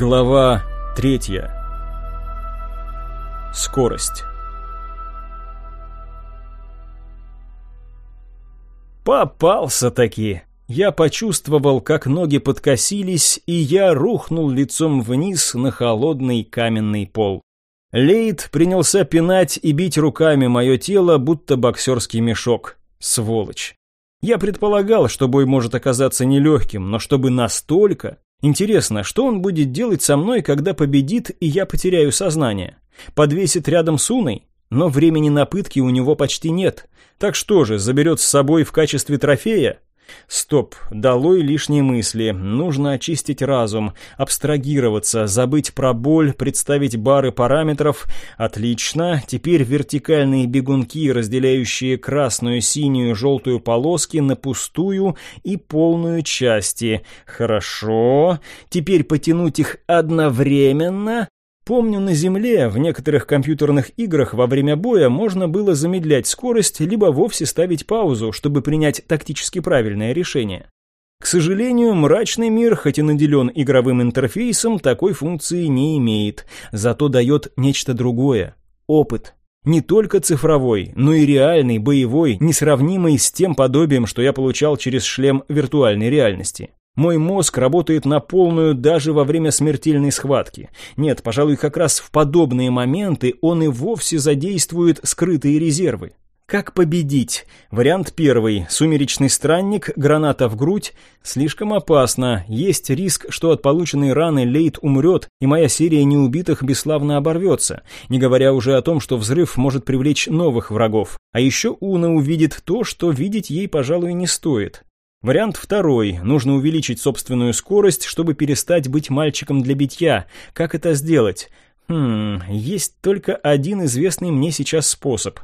Глава третья. Скорость. Попался-таки. Я почувствовал, как ноги подкосились, и я рухнул лицом вниз на холодный каменный пол. Лейд принялся пинать и бить руками мое тело, будто боксерский мешок. Сволочь. Я предполагал, что бой может оказаться нелегким, но чтобы настолько... Интересно, что он будет делать со мной, когда победит, и я потеряю сознание? Подвесит рядом с Уной? Но времени на пытки у него почти нет. Так что же, заберет с собой в качестве трофея? Стоп, долой лишние мысли. Нужно очистить разум, абстрагироваться, забыть про боль, представить бары параметров. Отлично. Теперь вертикальные бегунки, разделяющие красную, синюю, желтую полоски на пустую и полную части. Хорошо. Теперь потянуть их одновременно. Помню, на Земле в некоторых компьютерных играх во время боя можно было замедлять скорость, либо вовсе ставить паузу, чтобы принять тактически правильное решение. К сожалению, мрачный мир, хоть и наделен игровым интерфейсом, такой функции не имеет, зато дает нечто другое – опыт. Не только цифровой, но и реальный, боевой, несравнимый с тем подобием, что я получал через шлем виртуальной реальности. Мой мозг работает на полную даже во время смертельной схватки. Нет, пожалуй, как раз в подобные моменты он и вовсе задействует скрытые резервы. Как победить? Вариант первый. Сумеречный странник, граната в грудь. Слишком опасно. Есть риск, что от полученной раны Лейт умрет, и моя серия неубитых бесславно оборвется. Не говоря уже о том, что взрыв может привлечь новых врагов. А еще Уна увидит то, что видеть ей, пожалуй, не стоит. Вариант второй. Нужно увеличить собственную скорость, чтобы перестать быть мальчиком для битья. Как это сделать? Хм, есть только один известный мне сейчас способ.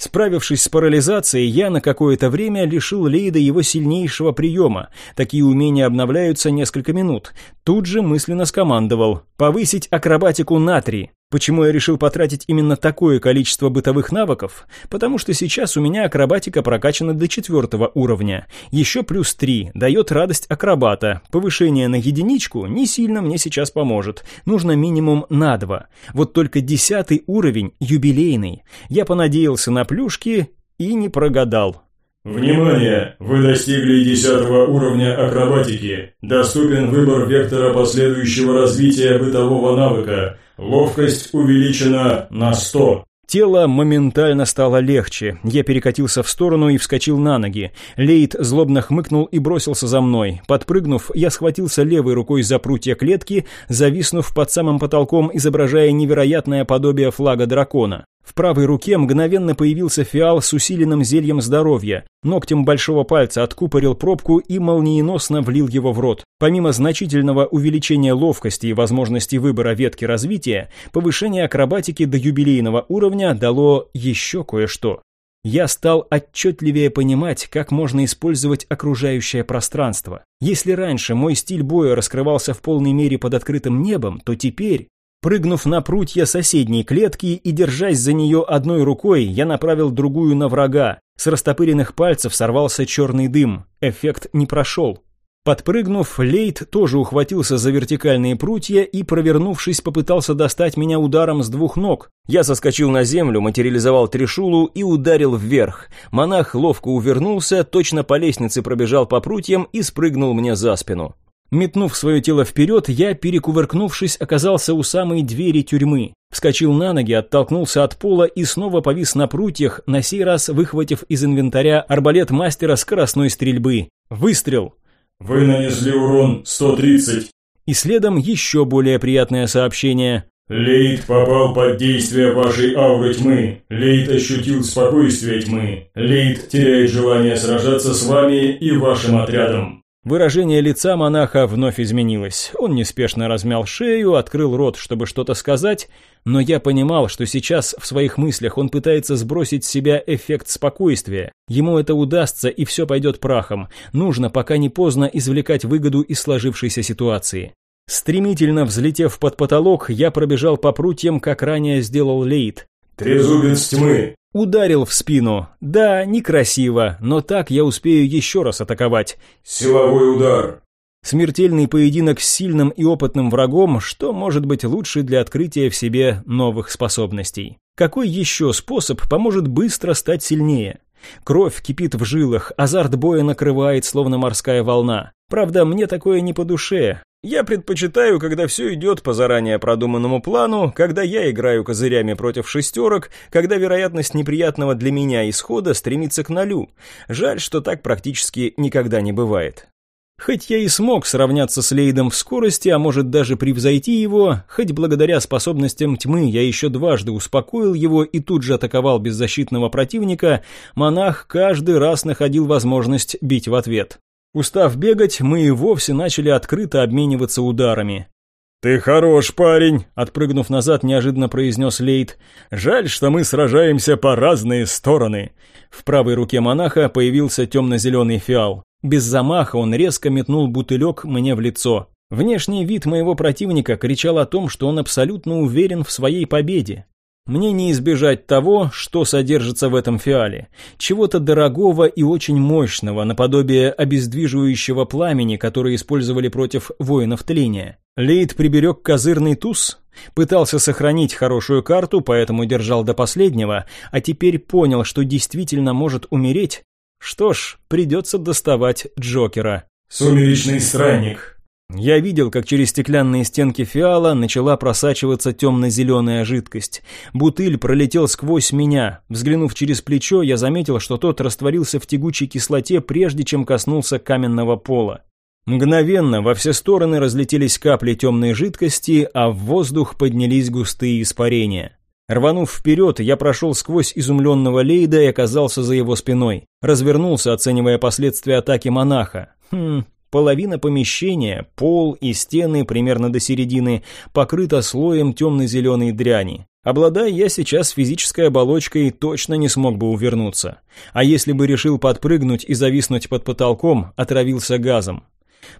Справившись с парализацией, я на какое-то время лишил Лейда его сильнейшего приема. Такие умения обновляются несколько минут. Тут же мысленно скомандовал «повысить акробатику на три». Почему я решил потратить именно такое количество бытовых навыков? Потому что сейчас у меня акробатика прокачана до четвертого уровня. Еще плюс три дает радость акробата. Повышение на единичку не сильно мне сейчас поможет. Нужно минимум на два. Вот только десятый уровень, юбилейный. Я понадеялся на плюшки и не прогадал. Внимание! Вы достигли десятого уровня акробатики. Доступен выбор вектора последующего развития бытового навыка – Ловкость увеличена на 100. Тело моментально стало легче. Я перекатился в сторону и вскочил на ноги. Лейт злобно хмыкнул и бросился за мной. Подпрыгнув, я схватился левой рукой за прутья клетки, зависнув под самым потолком, изображая невероятное подобие флага дракона. В правой руке мгновенно появился фиал с усиленным зельем здоровья. Ногтем большого пальца откупорил пробку и молниеносно влил его в рот. Помимо значительного увеличения ловкости и возможности выбора ветки развития, повышение акробатики до юбилейного уровня дало еще кое-что. Я стал отчетливее понимать, как можно использовать окружающее пространство. Если раньше мой стиль боя раскрывался в полной мере под открытым небом, то теперь Прыгнув на прутья соседней клетки и держась за нее одной рукой, я направил другую на врага. С растопыренных пальцев сорвался черный дым. Эффект не прошел. Подпрыгнув, Лейт тоже ухватился за вертикальные прутья и, провернувшись, попытался достать меня ударом с двух ног. Я соскочил на землю, материализовал трешулу и ударил вверх. Монах ловко увернулся, точно по лестнице пробежал по прутьям и спрыгнул мне за спину. Метнув свое тело вперед, я, перекувыркнувшись, оказался у самой двери тюрьмы. Вскочил на ноги, оттолкнулся от пола и снова повис на прутьях, на сей раз выхватив из инвентаря арбалет мастера скоростной стрельбы. Выстрел! «Вы нанесли урон 130». И следом еще более приятное сообщение. Лейд попал под действие вашей ауры тьмы. Лейд ощутил спокойствие тьмы. Лейд теряет желание сражаться с вами и вашим отрядом. Выражение лица монаха вновь изменилось. Он неспешно размял шею, открыл рот, чтобы что-то сказать, но я понимал, что сейчас в своих мыслях он пытается сбросить с себя эффект спокойствия. Ему это удастся, и все пойдет прахом. Нужно, пока не поздно, извлекать выгоду из сложившейся ситуации. Стремительно взлетев под потолок, я пробежал по прутьям, как ранее сделал Лейт. «Трезубец тьмы, Ударил в спину. Да, некрасиво, но так я успею еще раз атаковать. Силовой удар. Смертельный поединок с сильным и опытным врагом, что может быть лучше для открытия в себе новых способностей? Какой еще способ поможет быстро стать сильнее? Кровь кипит в жилах, азарт боя накрывает, словно морская волна. Правда, мне такое не по душе. Я предпочитаю, когда все идет по заранее продуманному плану, когда я играю козырями против шестерок, когда вероятность неприятного для меня исхода стремится к нулю. Жаль, что так практически никогда не бывает. Хоть я и смог сравняться с Лейдом в скорости, а может даже превзойти его, хоть благодаря способностям тьмы я еще дважды успокоил его и тут же атаковал беззащитного противника, монах каждый раз находил возможность бить в ответ. Устав бегать, мы и вовсе начали открыто обмениваться ударами. «Ты хорош, парень!» — отпрыгнув назад, неожиданно произнес Лейд. «Жаль, что мы сражаемся по разные стороны!» В правой руке монаха появился темно-зеленый фиал. Без замаха он резко метнул бутылек мне в лицо. Внешний вид моего противника кричал о том, что он абсолютно уверен в своей победе. Мне не избежать того, что содержится в этом фиале. Чего-то дорогого и очень мощного, наподобие обездвиживающего пламени, которое использовали против воинов тления. Лейд приберег козырный туз, пытался сохранить хорошую карту, поэтому держал до последнего, а теперь понял, что действительно может умереть, что ж, придется доставать Джокера. «Сумеречный странник». Я видел, как через стеклянные стенки фиала начала просачиваться темно-зеленая жидкость. Бутыль пролетел сквозь меня. Взглянув через плечо, я заметил, что тот растворился в тягучей кислоте, прежде чем коснулся каменного пола. Мгновенно во все стороны разлетелись капли темной жидкости, а в воздух поднялись густые испарения. Рванув вперед, я прошел сквозь изумленного Лейда и оказался за его спиной. Развернулся, оценивая последствия атаки монаха. Хм, половина помещения, пол и стены примерно до середины, покрыта слоем темно-зеленой дряни. Обладая я сейчас физической оболочкой, точно не смог бы увернуться. А если бы решил подпрыгнуть и зависнуть под потолком, отравился газом.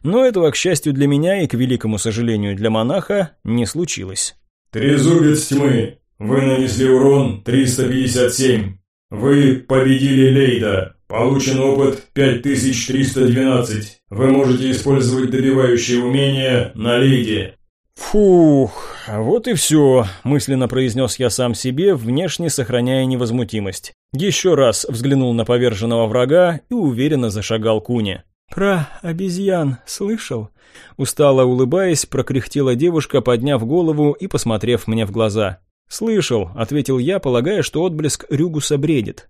Но этого, к счастью для меня и к великому сожалению для монаха, не случилось. «Трезубец тьмы, вы нанесли урон 357. Вы победили Лейда. Получен опыт 5312. Вы можете использовать добивающие умения на Лейде. «Фух, вот и все», – мысленно произнес я сам себе, внешне сохраняя невозмутимость. Еще раз взглянул на поверженного врага и уверенно зашагал Куне. «Про обезьян слышал?» Устало улыбаясь, прокряхтела девушка, подняв голову и посмотрев мне в глаза. «Слышал», — ответил я, полагая, что отблеск Рюгуса бредит.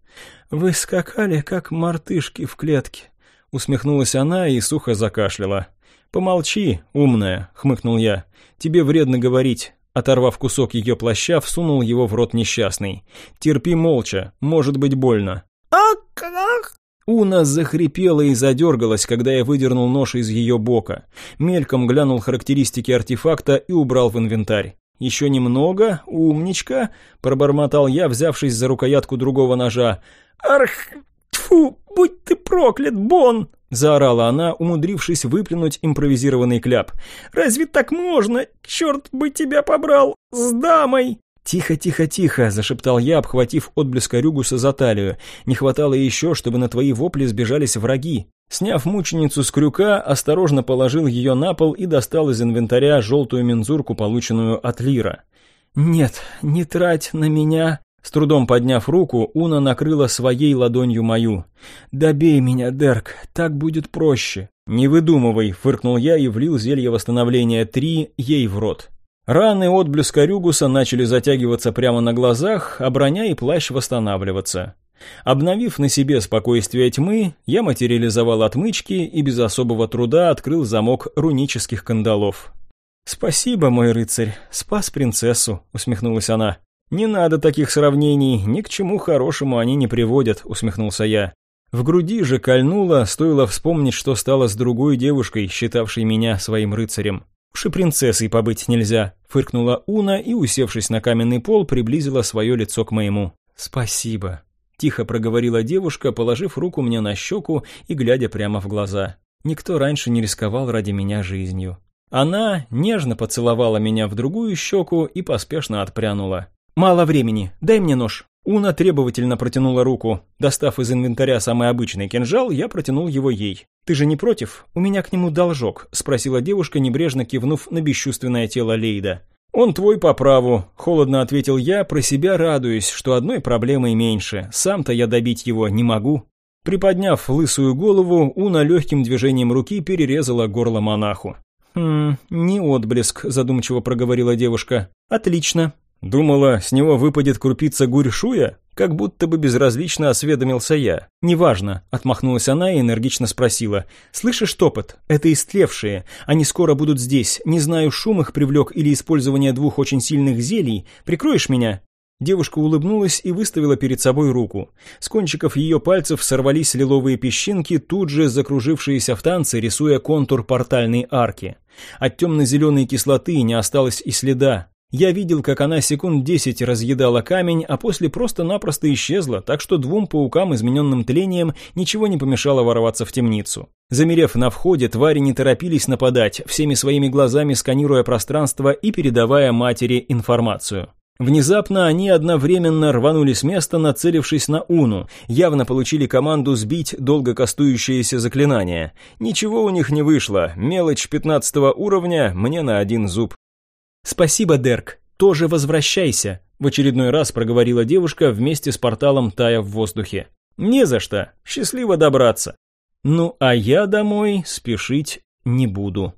«Вы скакали, как мартышки в клетке», — усмехнулась она и сухо закашляла. «Помолчи, умная», — хмыкнул я. «Тебе вредно говорить». Оторвав кусок ее плаща, всунул его в рот несчастный. «Терпи молча, может быть больно». «Ах, ах!» Уна захрипела и задергалась, когда я выдернул нож из ее бока. Мельком глянул характеристики артефакта и убрал в инвентарь. «Еще немного, умничка», — пробормотал я, взявшись за рукоятку другого ножа. «Арх! Тьфу! Будь ты проклят, Бон!» — заорала она, умудрившись выплюнуть импровизированный кляп. «Разве так можно? Черт бы тебя побрал! С дамой!» «Тихо, тихо, тихо!» – зашептал я, обхватив отблеска Рюгуса за талию. «Не хватало еще, чтобы на твои вопли сбежались враги. Сняв мученицу с крюка, осторожно положил ее на пол и достал из инвентаря желтую мензурку, полученную от Лира. «Нет, не трать на меня!» С трудом подняв руку, Уна накрыла своей ладонью мою. «Добей меня, Дерк, так будет проще». «Не выдумывай», — фыркнул я и влил зелье восстановления три ей в рот. Раны отблеска Рюгуса начали затягиваться прямо на глазах, а броня и плащ восстанавливаться. Обновив на себе спокойствие тьмы, я материализовал отмычки и без особого труда открыл замок рунических кандалов. «Спасибо, мой рыцарь, спас принцессу», — усмехнулась она. «Не надо таких сравнений, ни к чему хорошему они не приводят», — усмехнулся я. В груди же кольнуло, стоило вспомнить, что стало с другой девушкой, считавшей меня своим рыцарем. «Уж и принцессой побыть нельзя», — фыркнула Уна и, усевшись на каменный пол, приблизила свое лицо к моему. «Спасибо», Тихо проговорила девушка, положив руку мне на щеку и глядя прямо в глаза. Никто раньше не рисковал ради меня жизнью. Она нежно поцеловала меня в другую щеку и поспешно отпрянула. «Мало времени, дай мне нож». Уна требовательно протянула руку. Достав из инвентаря самый обычный кинжал, я протянул его ей. «Ты же не против? У меня к нему должок», – спросила девушка, небрежно кивнув на бесчувственное тело Лейда. «Он твой по праву», – холодно ответил я, про себя радуясь, что одной проблемой меньше. Сам-то я добить его не могу. Приподняв лысую голову, Уна легким движением руки перерезала горло монаху. «Хм, не отблеск», – задумчиво проговорила девушка. «Отлично. Думала, с него выпадет крупица гурьшуя? Как будто бы безразлично осведомился я. «Неважно», — отмахнулась она и энергично спросила. «Слышишь топот? Это истлевшие. Они скоро будут здесь. Не знаю, шум их привлек или использование двух очень сильных зелий. Прикроешь меня?» Девушка улыбнулась и выставила перед собой руку. С кончиков ее пальцев сорвались лиловые песчинки, тут же закружившиеся в танце, рисуя контур портальной арки. От темно-зеленой кислоты не осталось и следа. Я видел, как она секунд десять разъедала камень, а после просто-напросто исчезла, так что двум паукам, измененным тлением, ничего не помешало ворваться в темницу. Замерев на входе, твари не торопились нападать, всеми своими глазами сканируя пространство и передавая матери информацию. Внезапно они одновременно рванули с места, нацелившись на Уну, явно получили команду сбить долго кастующееся заклинание. Ничего у них не вышло, мелочь пятнадцатого уровня мне на один зуб. «Спасибо, Дерк, тоже возвращайся», в очередной раз проговорила девушка вместе с порталом тая в воздухе. «Не за что, счастливо добраться». Ну, а я домой спешить не буду.